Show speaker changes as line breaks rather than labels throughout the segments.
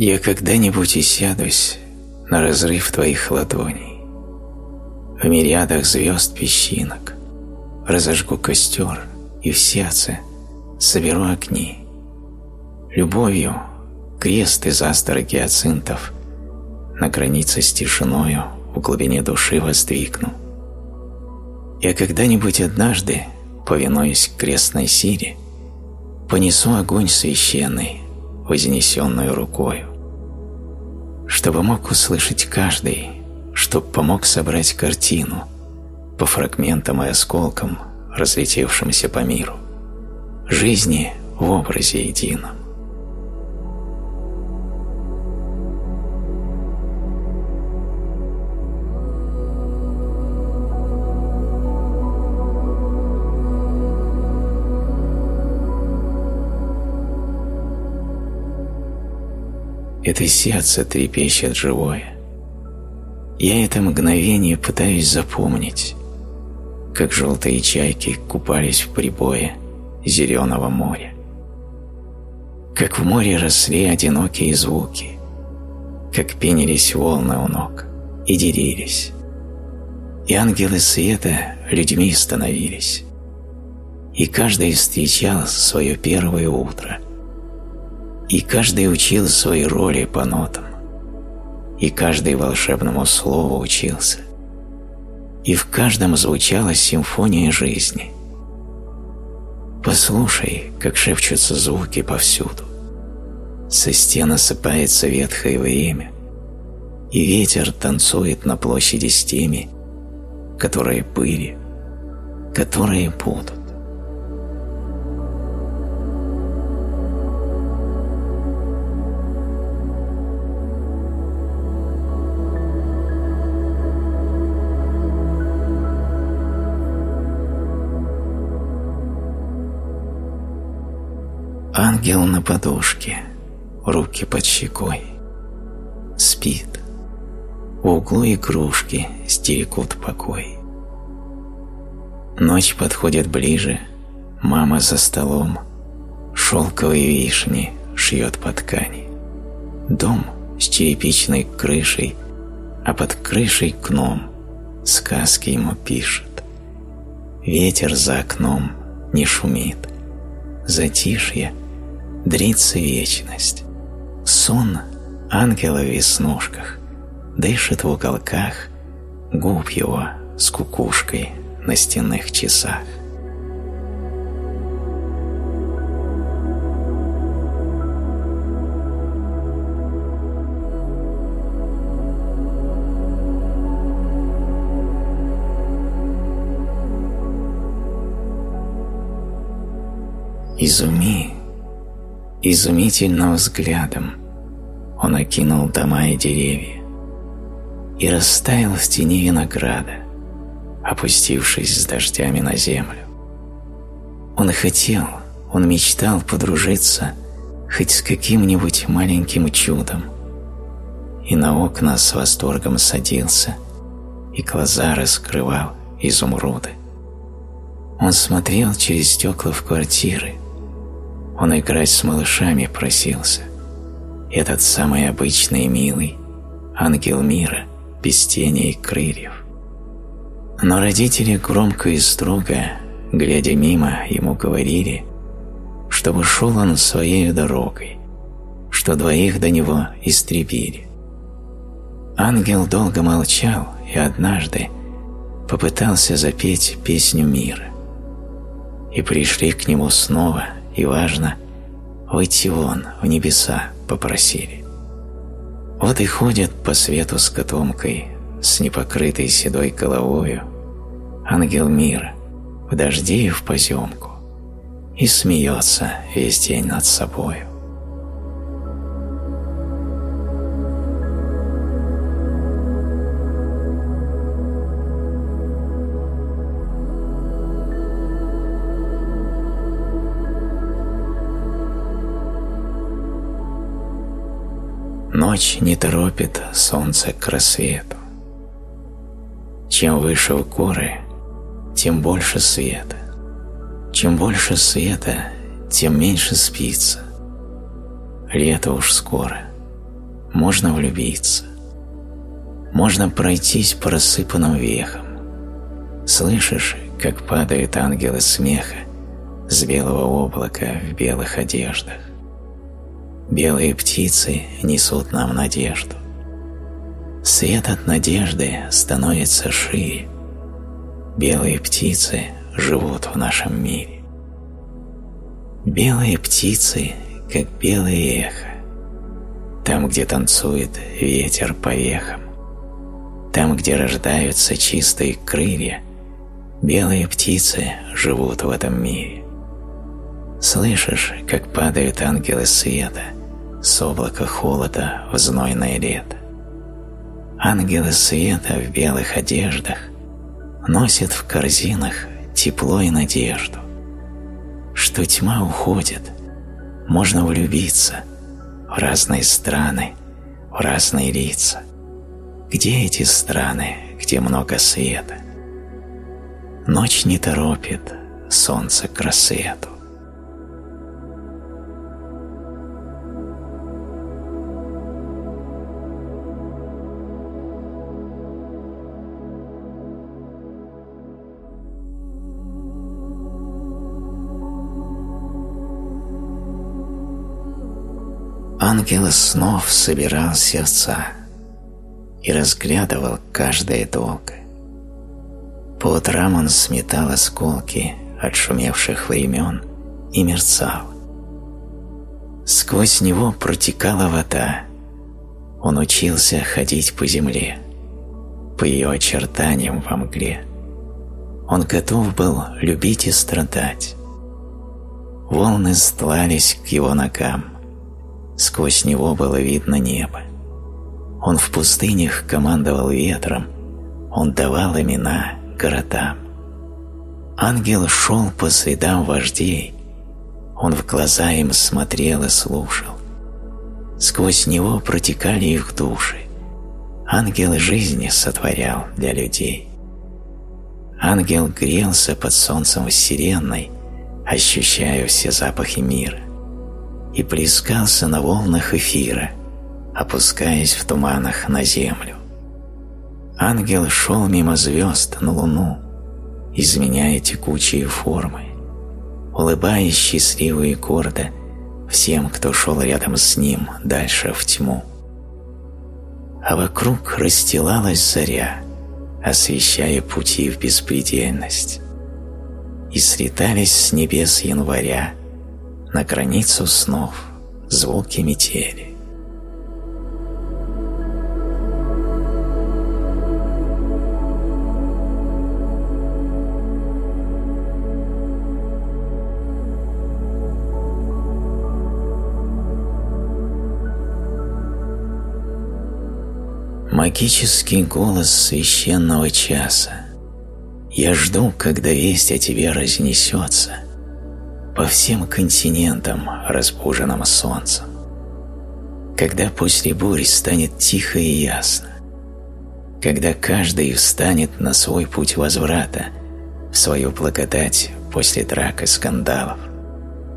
Я когда-нибудь сядусь на разрыв твоих ладоней. В мириадах звезд песчинок разожгу костер и в сердце соберу огни. Любовью крест из астра гиацинтов на границе с тишиною в глубине души воздвигну. Я когда-нибудь однажды, повинуясь крестной силе, понесу огонь священный, вознесенную рукою, чтобы мог услышать каждый, чтоб помог собрать картину по фрагментам и осколкам, разлетевшимся по миру, жизни в образе едином. Это сердце трепещет живое. Я это мгновение пытаюсь запомнить, как желтые чайки купались в прибое зеленого моря. Как в море росли одинокие звуки, как пенились волны у ног и делились. И ангелы света людьми становились, и каждый встречал свое первое утро – и каждый учил свои роли по нотам, и каждый волшебному слову учился, и в каждом звучала симфония жизни. Послушай, как шепчутся звуки повсюду. Со стен осыпается ветхое время, и ветер танцует на площади с теми, которые были, которые будут. Ангел на подушке, руки под щекой. Спит. В углу игрушки стерегут покой. Ночь подходит ближе, мама за столом, шелковые вишни шьет по ткани. Дом с черепичной крышей, а под крышей гном сказки ему пишет. Ветер за окном не шумит, затишье — дрится вечность. Сон ангела в веснушках дышит в уголках губ его с кукушкой на стенных часах. Изуми Изумительным взглядом он окинул дома и деревья и растаял в тени винограда, опустившись с дождями на землю. Он хотел, он мечтал подружиться хоть с каким-нибудь маленьким чудом, и на окна с восторгом садился и глаза раскрывал изумруды. Он смотрел через стекла в квартиры, он играть с малышами просился. Этот самый обычный и милый, ангел мира, без тени и крыльев. Но родители громко и строго, глядя мимо, ему говорили, чтобы шел он своей дорогой, что двоих до него истребили. Ангел долго молчал и однажды попытался запеть песню мира. И пришли к нему снова – и важно, выйти вон, в небеса попросили. Вот и ходят по свету с котомкой, с непокрытой седой головою, ангел мира, в дожде и в поземку, и смеется весь день над собою. Ночь не торопит солнце к рассвету. Чем выше в горы, тем больше света. Чем больше света, тем меньше спится. Лето уж скоро, можно влюбиться. Можно пройтись по рассыпанным вехам. Слышишь, как падают ангелы смеха с белого облака в белых одеждах. Белые птицы несут нам надежду. Свет от надежды становится шире. Белые птицы живут в нашем мире. Белые птицы, как белое эхо. Там, где танцует ветер по вехам. Там, где рождаются чистые крылья, белые птицы живут в этом мире. Слышишь, как падают ангелы света с облака холода в знойное лето. Ангелы света в белых одеждах носят в корзинах тепло и надежду. Что тьма уходит, можно влюбиться в разные страны, в разные лица. Где эти страны, где много света? Ночь не торопит солнце к рассвету. Ангел снов собирал сердца и разглядывал каждое долго. По утрам он сметал осколки отшумевших времен и мерцал. Сквозь него протекала вода. Он учился ходить по земле, по ее очертаниям во мгле. Он готов был любить и страдать. Волны стлались к его ногам, Сквозь него было видно небо. Он в пустынях командовал ветром, он давал имена городам. Ангел шел по следам вождей, он в глаза им смотрел и слушал. Сквозь него протекали их души. Ангел жизни сотворял для людей. Ангел грелся под солнцем вселенной, ощущая все запахи мира и плескался на волнах эфира, опускаясь в туманах на землю. Ангел шел мимо звезд на луну, изменяя текучие формы, улыбаясь счастливо и гордо всем, кто шел рядом с ним дальше в тьму. А вокруг расстилалась заря, освещая пути в беспредельность. И слетались с небес января на границу снов звуки метели. Магический голос священного часа. Я жду, когда весть о тебе разнесется – по всем континентам, разбуженным солнцем. Когда после бури станет тихо и ясно, когда каждый встанет на свой путь возврата, в свою благодать после драк и скандалов,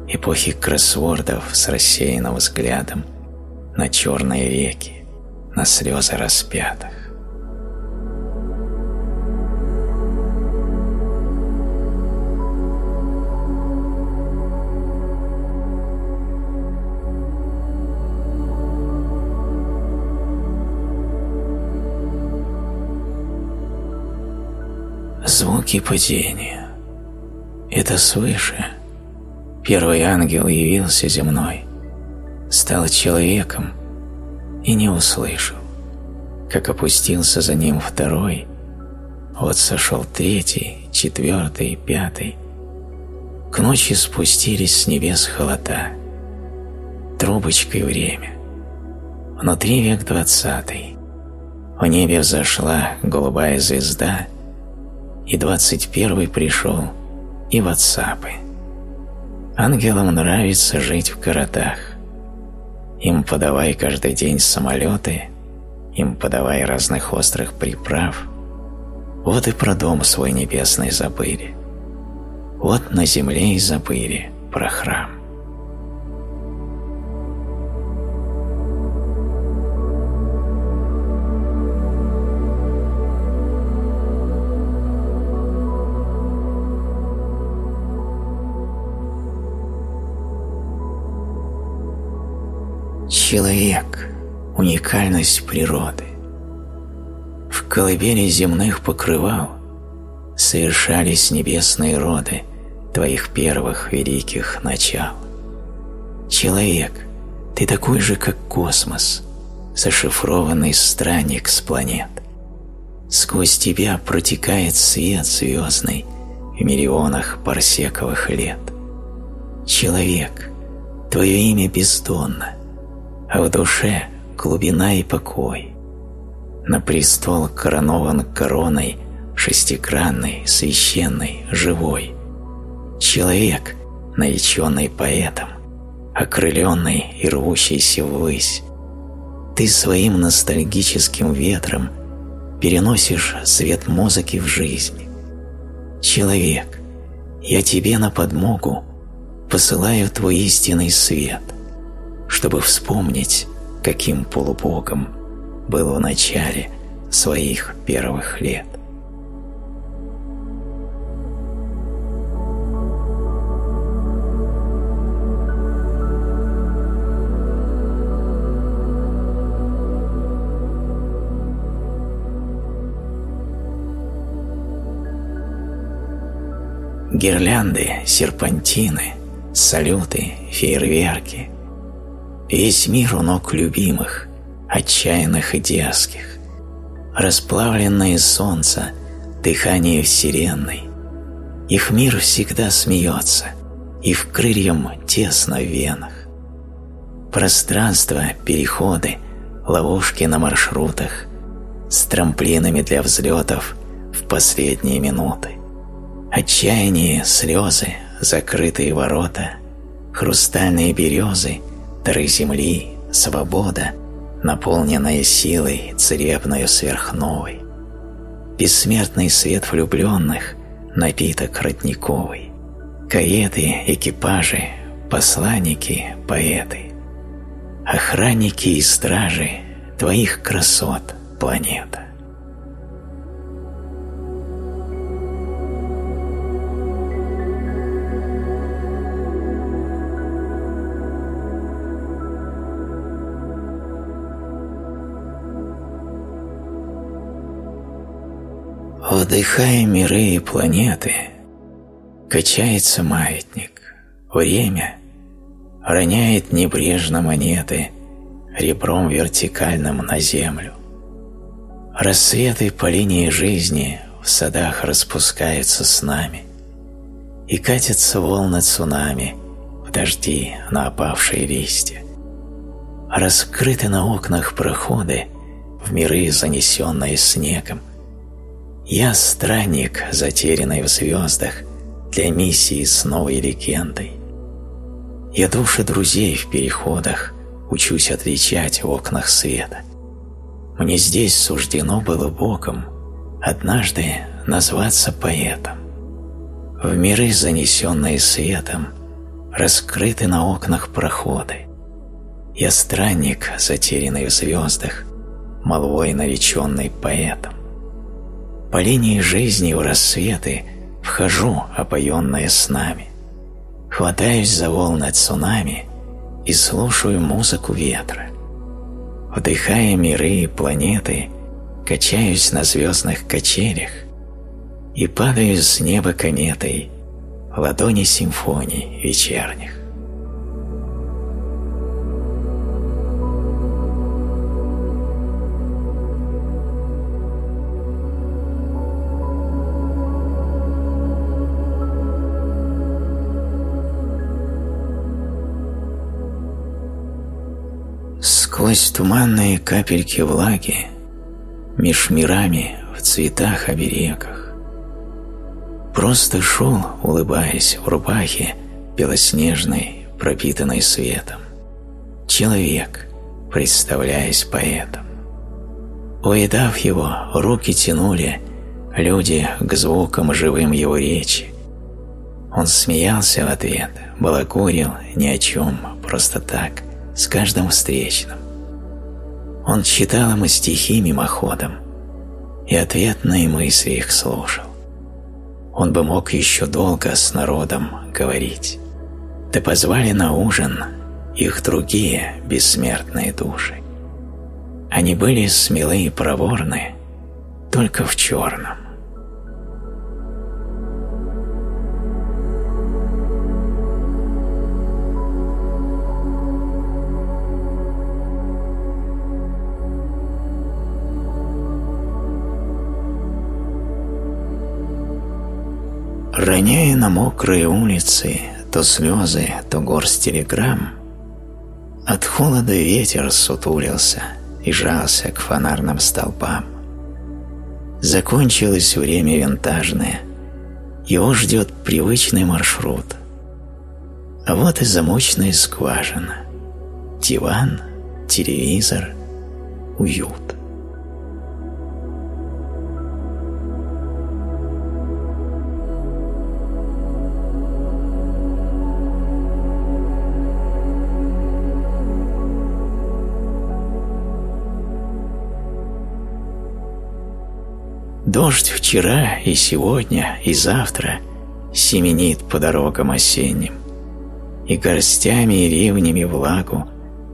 эпохи кроссвордов с рассеянным взглядом на черные реки, на слезы распятых. Звуки падения. Это свыше. Первый ангел явился земной, стал человеком и не услышал. Как опустился за ним второй, вот сошел третий, четвертый, пятый. К ночи спустились с небес холода. Трубочкой время. Внутри век двадцатый. В небе взошла голубая звезда — и двадцать первый пришел, и ватсапы. Ангелам нравится жить в городах. Им подавай каждый день самолеты, им подавай разных острых приправ. Вот и про дом свой небесный забыли. Вот на земле и забыли про храм. Человек – уникальность природы. В колыбели земных покрывал совершались небесные роды твоих первых великих начал. Человек, ты такой же, как космос, зашифрованный странник с планет. Сквозь тебя протекает свет звездный в миллионах парсековых лет. Человек, твое имя бездонно, а в душе глубина и покой. На престол коронован короной шестикранный, священный, живой. Человек, нареченный поэтом, окрыленный и рвущийся ввысь. Ты своим ностальгическим ветром переносишь свет музыки в жизнь. Человек, я тебе на подмогу посылаю твой истинный свет, чтобы вспомнить, каким полубогом был в начале своих первых лет. Гирлянды, серпантины, салюты, фейерверки. Весь мир у ног любимых, отчаянных и дерзких. Расплавленное солнце, дыхание вселенной. Их мир всегда смеется, и в крыльям тесно в венах. Пространство, переходы, ловушки на маршрутах, с трамплинами для взлетов в последние минуты. Отчаяние, слезы, закрытые ворота, хрустальные березы, дары земли, свобода, наполненная силой, царебною сверхновой. Бессмертный свет влюбленных, напиток родниковый. Каеты, экипажи, посланники, поэты. Охранники и стражи твоих красот, планета. Вдыхая миры и планеты, качается маятник. Время роняет небрежно монеты ребром вертикальным на землю. Рассветы по линии жизни в садах распускаются с нами, и катятся волны цунами в дожди на опавшие листья. Раскрыты на окнах проходы в миры, занесенные снегом, я странник, затерянный в звездах, для миссии с новой легендой. Я души друзей в переходах учусь отличать в окнах света. Мне здесь суждено было Богом однажды назваться поэтом. В миры, занесенные светом, раскрыты на окнах проходы. Я странник, затерянный в звездах, молвой нареченный поэтом. По линии жизни в рассветы вхожу, опоенная снами. Хватаюсь за волны цунами и слушаю музыку ветра. Вдыхая миры и планеты, качаюсь на звездных качелях и падаю с неба кометой в ладони симфоний вечерних. Сквозь туманные капельки влаги, Меж мирами в цветах оберегах, Просто шел, улыбаясь в рубахе Белоснежной, пропитанной светом. Человек, представляясь поэтом. Увидав его, руки тянули Люди к звукам живым его речи. Он смеялся в ответ, балагурил ни о чем, просто так, с каждым встречным. Он читал ему стихи мимоходом и ответные мысли их слушал. Он бы мог еще долго с народом говорить. Да позвали на ужин, их другие бессмертные души. Они были смелые и проворны, только в черном. Роняя на мокрые улицы то слезы, то горсть телеграмм, от холода ветер сутулился и жался к фонарным столбам. Закончилось время винтажное, его ждет привычный маршрут. А вот и замочная скважина, диван, телевизор, уют. Дождь вчера и сегодня и завтра семенит по дорогам осенним, и горстями и ливнями влагу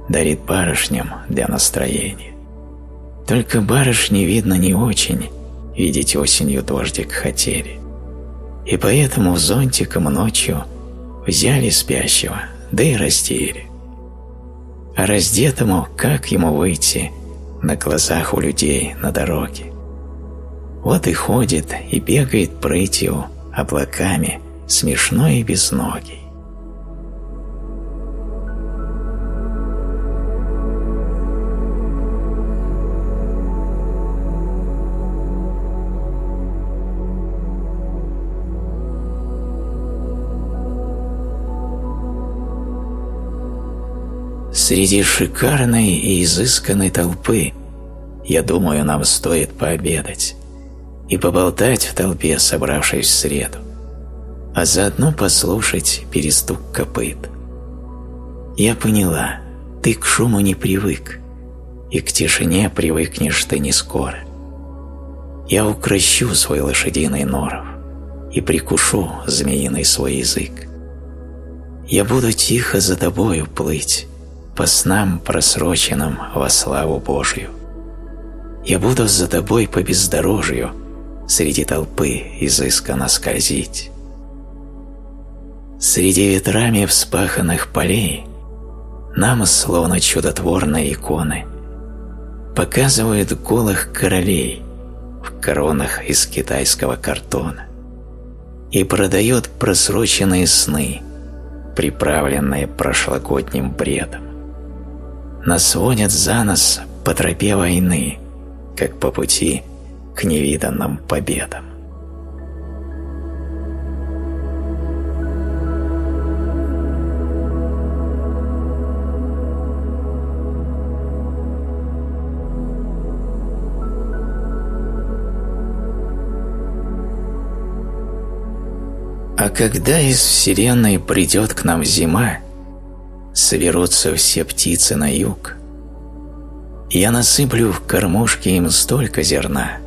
дарит барышням для настроения. Только барышни, видно, не очень видеть осенью дождик хотели, и поэтому зонтиком ночью взяли спящего, да и раздели. А раздетому как ему выйти на глазах у людей на дороге? Вот и ходит, и бегает прытью, облаками, смешной и безногий. Среди шикарной и изысканной толпы, я думаю, нам стоит пообедать и поболтать в толпе, собравшись в среду, а заодно послушать перестук копыт. Я поняла, ты к шуму не привык, и к тишине привыкнешь ты не скоро. Я укращу свой лошадиный норов и прикушу змеиный свой язык. Я буду тихо за тобою плыть, по снам просроченным во славу Божию. Я буду за тобой по бездорожью, среди толпы изысканно скользить. Среди ветрами вспаханных полей нам, словно чудотворные иконы, показывают голых королей в коронах из китайского картона и продает просроченные сны, приправленные прошлогодним бредом. Нас водят за нос по тропе войны, как по пути – к невиданным победам. А когда из Вселенной придет к нам зима, соберутся все птицы на юг, я насыплю в кормушки им столько зерна,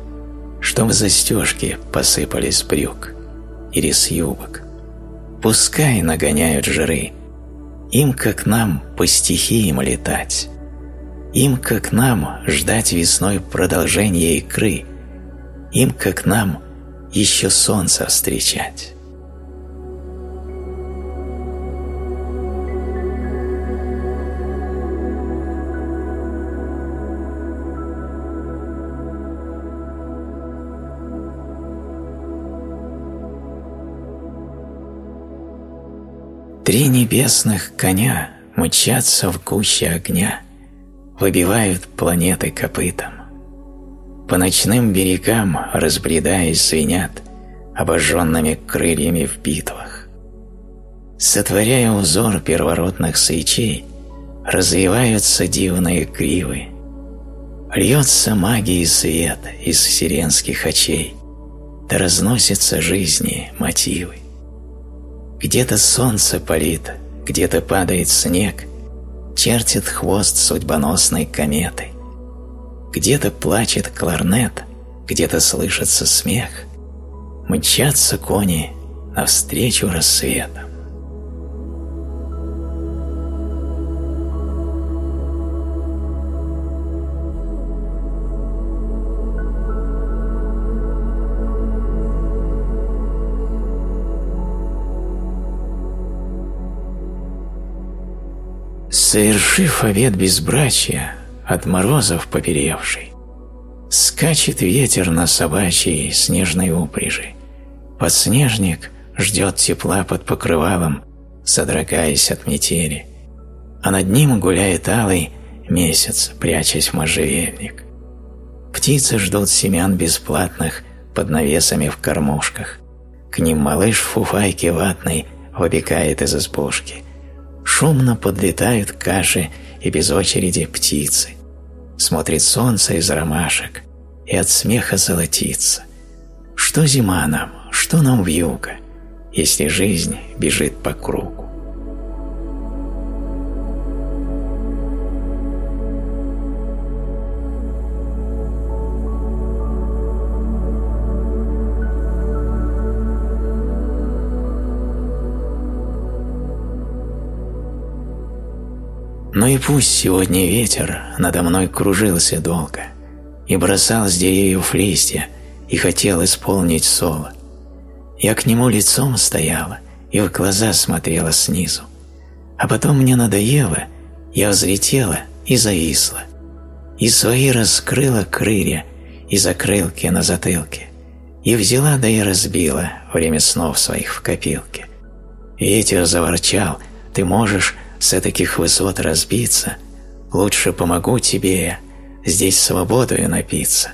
чтобы застежки посыпались брюк или с юбок. Пускай нагоняют жиры, им, как нам, по стихиям летать, им, как нам, ждать весной продолжения икры, им, как нам, еще солнце встречать. Три небесных коня мчатся в гуще огня, выбивают планеты копытом. По ночным берегам, разбредаясь, звенят обожженными крыльями в битвах. Сотворяя узор первородных свечей, развиваются дивные кривы. Льется магии свет из вселенских очей, да разносятся жизни мотивы. Где-то солнце палит, где-то падает снег, чертит хвост судьбоносной кометы. Где-то плачет кларнет, где-то слышится смех. Мчатся кони навстречу рассветам. Совершив обед безбрачия, от морозов поперевший, скачет ветер на собачьей снежной упряжи. Подснежник ждет тепла под покрывалом, содрогаясь от метели, а над ним гуляет алый месяц, прячась в можжевельник. Птицы ждут семян бесплатных под навесами в кормушках. К ним малыш в фуфайке ватной выбегает из избушки. Шумно подлетают каши и без очереди птицы. Смотрит солнце из ромашек и от смеха золотится. Что зима нам, что нам вьюга, если жизнь бежит по кругу? Но и пусть сегодня ветер надо мной кружился долго и бросал с деревьев листья и хотел исполнить соло. Я к нему лицом стояла и в глаза смотрела снизу. А потом мне надоело, я взлетела и зависла. И свои раскрыла крылья и закрылки на затылке. И взяла да и разбила время снов своих в копилке. Ветер заворчал, ты можешь с таких высот разбиться, лучше помогу тебе здесь свободою напиться.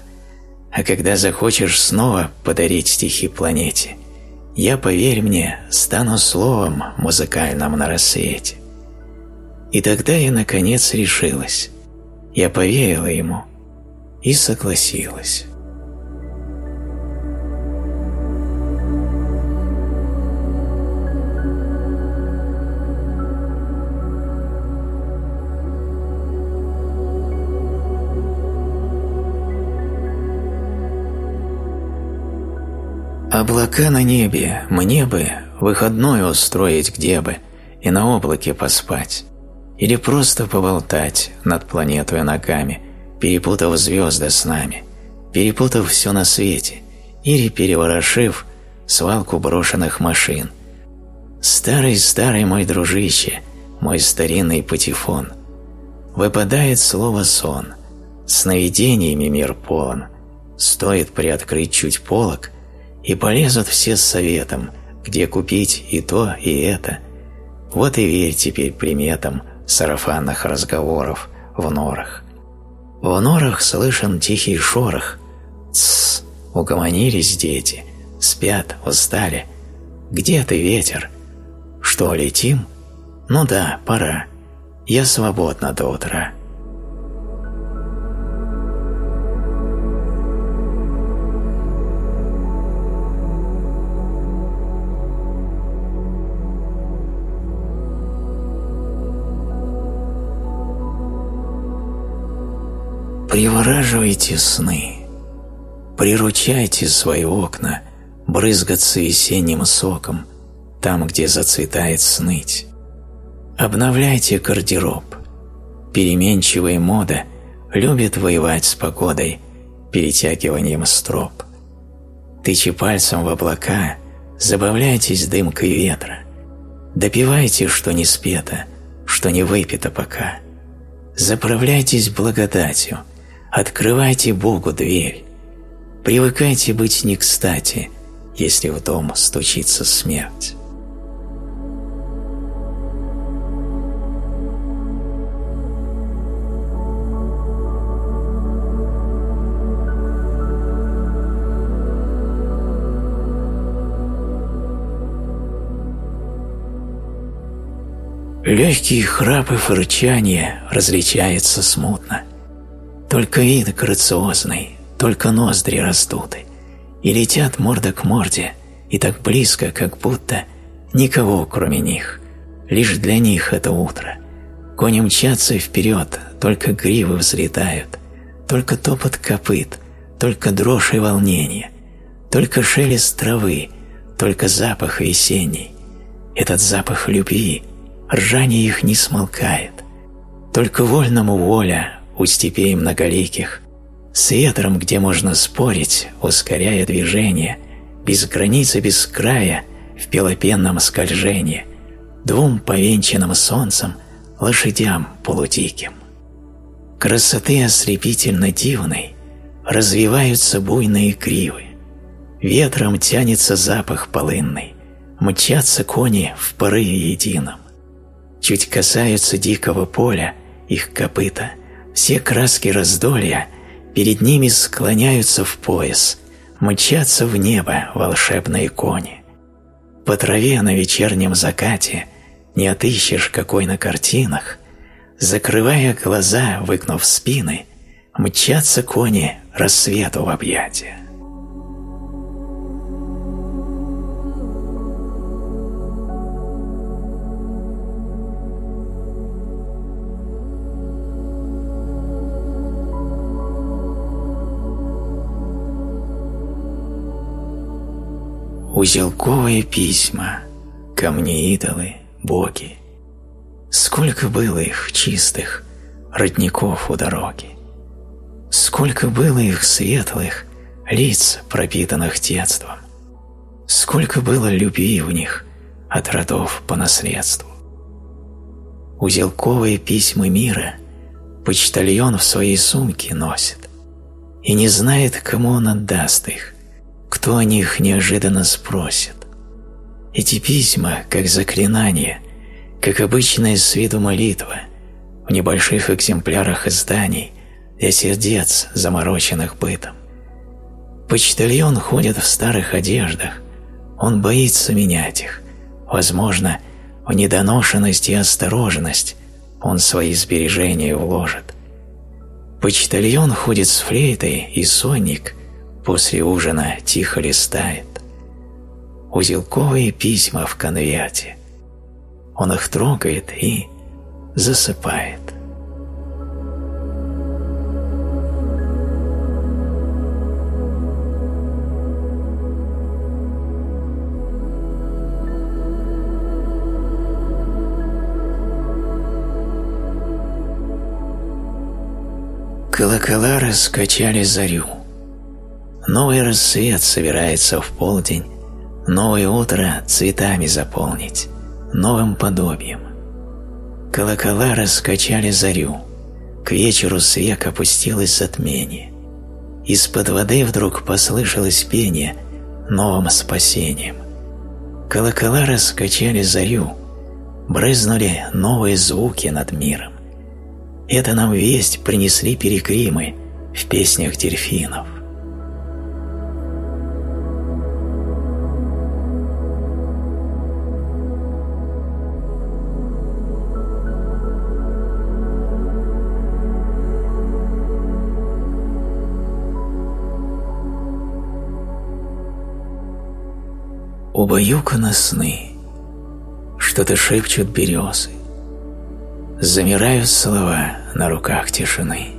А когда захочешь снова подарить стихи планете, я, поверь мне, стану словом музыкальным на рассвете. И тогда я, наконец, решилась. Я поверила ему и согласилась. Облака на небе, мне бы выходной устроить где бы и на облаке поспать. Или просто поболтать над планетой ногами, перепутав звезды с нами, перепутав все на свете, или переворошив свалку брошенных машин. Старый-старый мой дружище, мой старинный патефон. Выпадает слово «сон», сновидениями мир полон. Стоит приоткрыть чуть полок – и полезут все с советом, где купить и то, и это. Вот и верь теперь приметам сарафанных разговоров в норах. В норах слышен тихий шорох. Тссс, угомонились дети, спят, устали. Где ты, ветер? Что, летим? Ну да, пора. Я свободна до утра. Привораживайте сны, приручайте свои окна брызгаться весенним соком там, где зацветает сныть. Обновляйте гардероб. Переменчивая мода любит воевать с погодой, перетягиванием строп. Тычи пальцем в облака, забавляйтесь дымкой ветра. Допивайте, что не спето, что не выпито пока. Заправляйтесь благодатью – Открывайте Богу дверь. Привыкайте быть не кстати, если в дом стучится смерть. Легкие храпы фырчания различаются смутно – только вид грациозный, только ноздри раздуты, и летят морда к морде, и так близко, как будто никого кроме них. Лишь для них это утро. Кони мчатся вперед, только гривы взлетают, только топот копыт, только дрожь и волнение, только шелест травы, только запах весенний. Этот запах любви, ржание их не смолкает. Только вольному воля, у степей многоликих, с ветром, где можно спорить, ускоряя движение, без границы, без края, в пелопенном скольжении, двум повенчанным солнцем лошадям полудиким. Красоты ослепительно дивной развиваются буйные кривы. Ветром тянется запах полынный, мчатся кони в порыве едином. Чуть касаются дикого поля их копыта, все краски раздолья перед ними склоняются в пояс, мчатся в небо волшебные кони. По траве на вечернем закате не отыщешь какой на картинах, закрывая глаза, выгнув спины, мчатся кони рассвету в объятия. Узелковые письма, камни-идолы, боги. Сколько было их чистых, родников у дороги. Сколько было их светлых, лиц, пропитанных детством. Сколько было любви в них от родов по наследству. Узелковые письма мира почтальон в своей сумке носит и не знает, кому он отдаст их, кто о них неожиданно спросит? Эти письма, как заклинание, как обычная с виду молитва, в небольших экземплярах изданий для сердец, замороченных бытом. Почтальон ходит в старых одеждах, он боится менять их. Возможно, в недоношенность и осторожность он свои сбережения вложит. Почтальон ходит с флейтой и сонник после ужина тихо листает. Узелковые письма в конверте. Он их трогает и засыпает. Колокола раскачали зарю. Новый рассвет собирается в полдень, новое утро цветами заполнить, новым подобием. Колокола раскачали зарю, к вечеру с век опустилось затмение. Из-под воды вдруг послышалось пение новым спасением. Колокола раскачали зарю, брызнули новые звуки над миром. Это нам весть принесли перекримы в песнях дельфинов. Убаюканы сны, что-то шепчут березы, Замирают слова на руках тишины.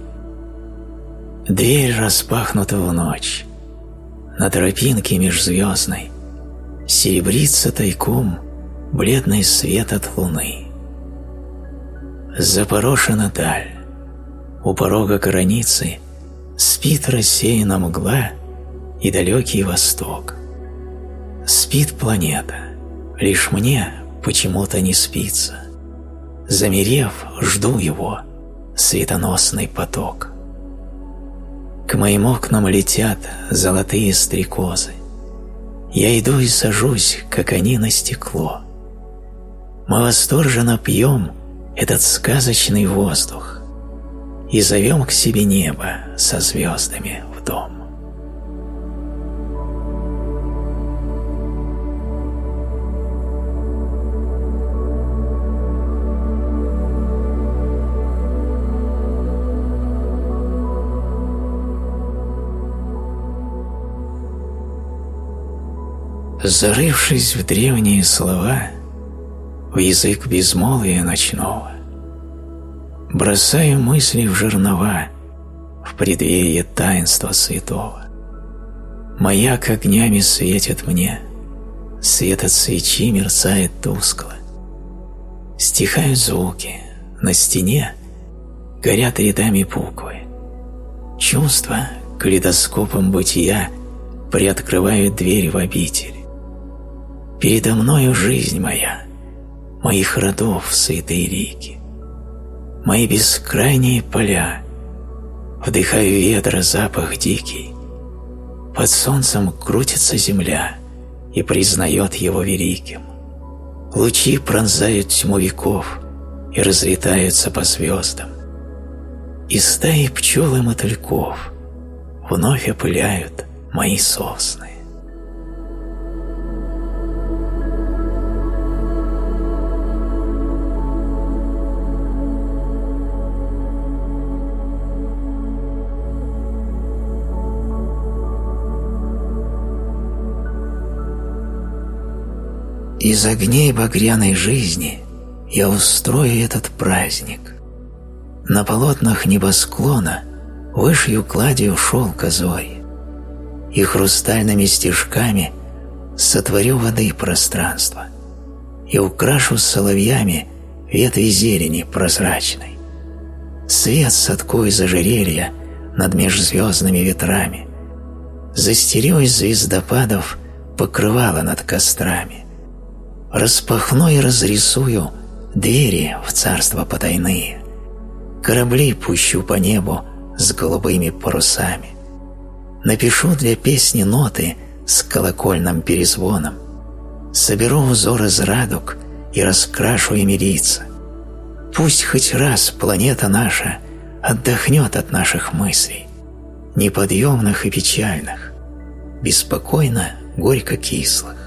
Дверь распахнута в ночь, на тропинке межзвездной Серебрится тайком бледный свет от луны. Запорошена даль, у порога границы Спит рассеяна мгла и далекий восток. Спит планета, лишь мне почему-то не спится. Замерев, жду его, светоносный поток. К моим окнам летят золотые стрекозы. Я иду и сажусь, как они на стекло. Мы восторженно пьем этот сказочный воздух и зовем к себе небо со звездами в дом. Зарывшись в древние слова, в язык безмолвия ночного, бросаю мысли в жернова, в преддверие таинства святого. Маяк огнями светит мне, свет от свечи мерцает тускло. Стихают звуки, на стене горят рядами буквы. Чувства калейдоскопом бытия приоткрывают дверь в обитель. Передо мною жизнь моя, моих родов святые реки. мои бескрайние поля, вдыхаю ветра запах дикий. Под солнцем крутится земля и признает его великим. Лучи пронзают тьму веков и разлетаются по звездам. И стаи пчел и мотыльков вновь опыляют мои сосны. Из огней багряной жизни я устрою этот праздник. На полотнах небосклона вышью кладью шелка зой, и хрустальными стежками сотворю воды пространство, и украшу соловьями ветви зелени прозрачной. Свет садку из ожерелья над межзвездными ветрами, застерю из звездопадов покрывало над кострами, распахну и разрисую двери в царство потайные, корабли пущу по небу с голубыми парусами, напишу для песни ноты с колокольным перезвоном, соберу узор из радуг и раскрашу ими лица. Пусть хоть раз планета наша отдохнет от наших мыслей, неподъемных и печальных, беспокойно, горько-кислых.